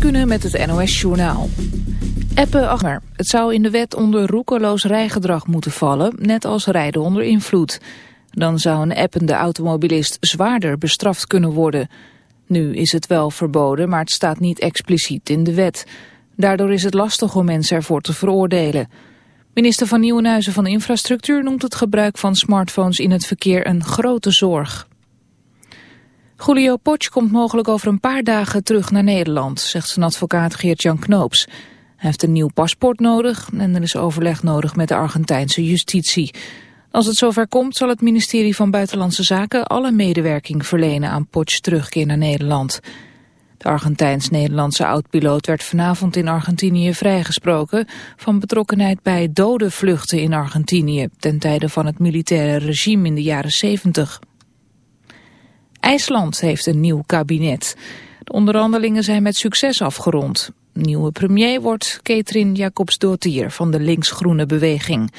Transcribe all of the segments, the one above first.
Kunnen met het NOS-journaal. Appen achter. Het zou in de wet onder roekeloos rijgedrag moeten vallen, net als rijden onder invloed. Dan zou een appende automobilist zwaarder bestraft kunnen worden. Nu is het wel verboden, maar het staat niet expliciet in de wet. Daardoor is het lastig om mensen ervoor te veroordelen. Minister van Nieuwenhuizen van Infrastructuur noemt het gebruik van smartphones in het verkeer een grote zorg. Julio Potsch komt mogelijk over een paar dagen terug naar Nederland, zegt zijn advocaat Geert-Jan Knoops. Hij heeft een nieuw paspoort nodig en er is overleg nodig met de Argentijnse justitie. Als het zover komt zal het ministerie van Buitenlandse Zaken alle medewerking verlenen aan Potsch terugkeer naar Nederland. De Argentijns-Nederlandse oud-piloot werd vanavond in Argentinië vrijgesproken van betrokkenheid bij dode vluchten in Argentinië ten tijde van het militaire regime in de jaren 70. IJsland heeft een nieuw kabinet. De onderhandelingen zijn met succes afgerond. Nieuwe premier wordt Katrin Jacobsdottir van de links-groene beweging.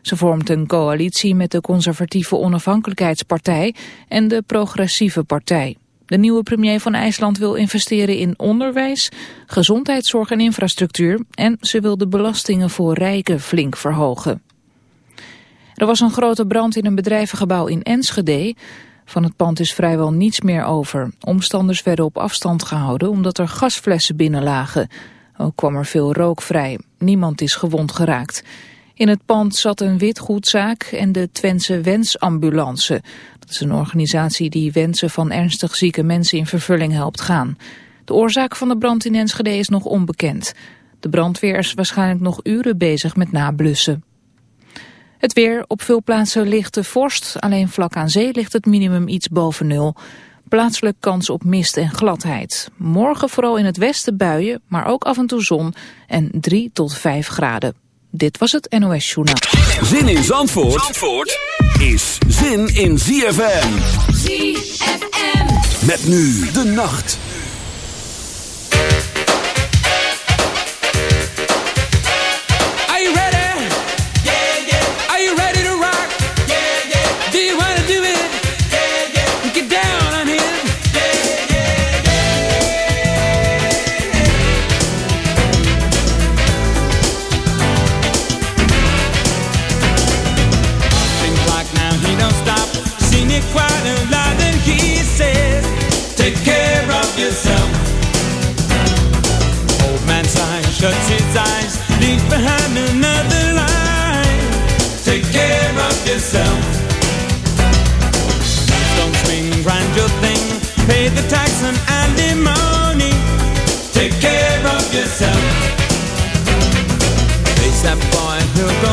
Ze vormt een coalitie met de conservatieve onafhankelijkheidspartij en de progressieve partij. De nieuwe premier van IJsland wil investeren in onderwijs, gezondheidszorg en infrastructuur en ze wil de belastingen voor rijken flink verhogen. Er was een grote brand in een bedrijvengebouw in Enschede. Van het pand is vrijwel niets meer over. Omstanders werden op afstand gehouden omdat er gasflessen binnen lagen. Ook kwam er veel rook vrij. Niemand is gewond geraakt. In het pand zat een witgoedzaak en de Twentse Wensambulance. Dat is een organisatie die wensen van ernstig zieke mensen in vervulling helpt gaan. De oorzaak van de brand in Enschede is nog onbekend. De brandweer is waarschijnlijk nog uren bezig met nablussen. Het weer, op veel plaatsen ligt de vorst, alleen vlak aan zee ligt het minimum iets boven nul. Plaatselijk kans op mist en gladheid. Morgen vooral in het westen buien, maar ook af en toe zon en 3 tot 5 graden. Dit was het NOS Journaal. Zin in Zandvoort, Zandvoort is zin in ZFM. ZFM. Met nu de nacht. Pay the tax and alimony. Take care of yourself. Face that boy, he'll go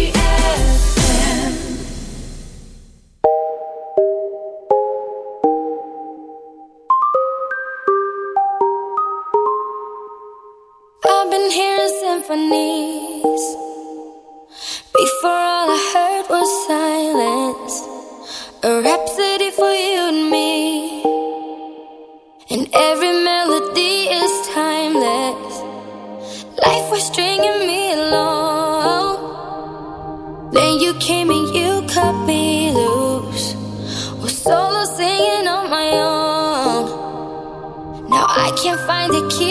I can't find a key.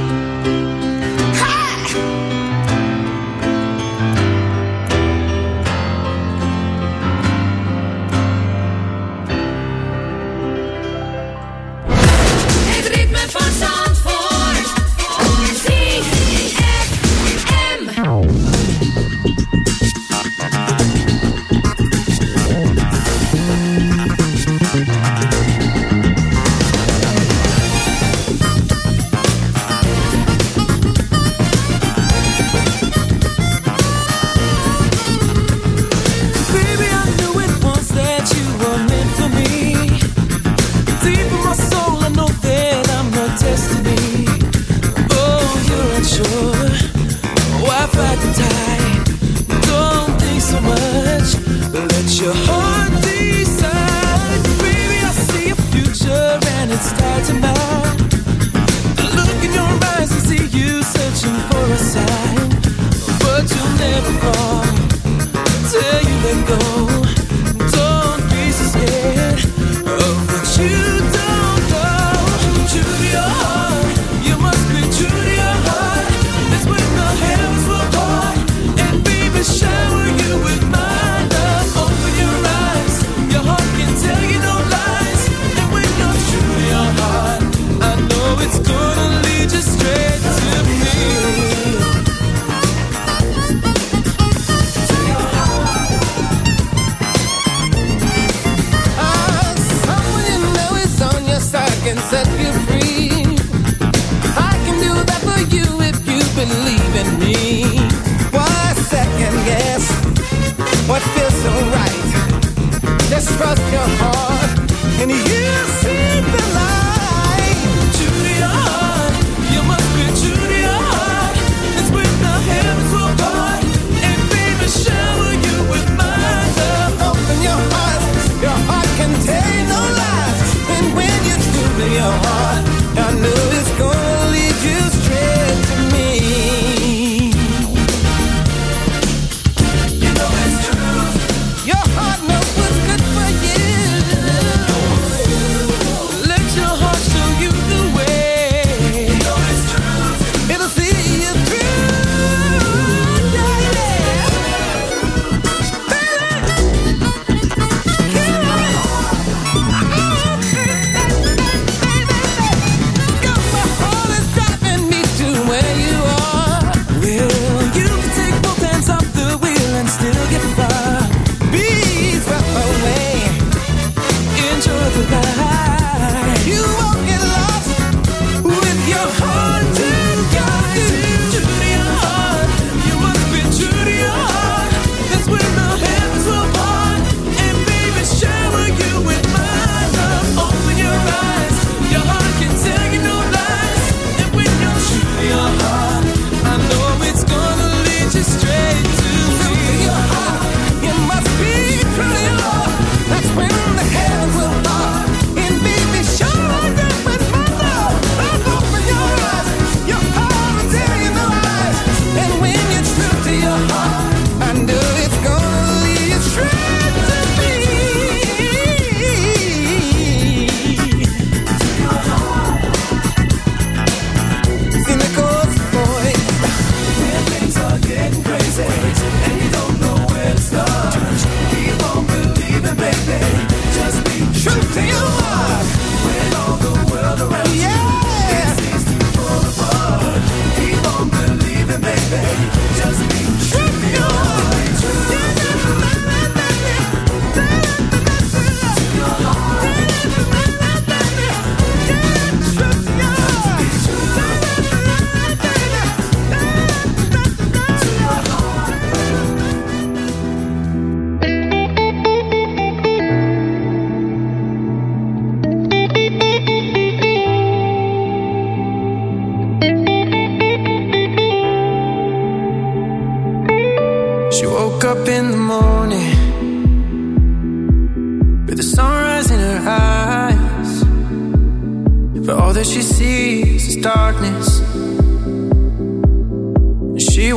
side, but you'll never fall till you let go.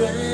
My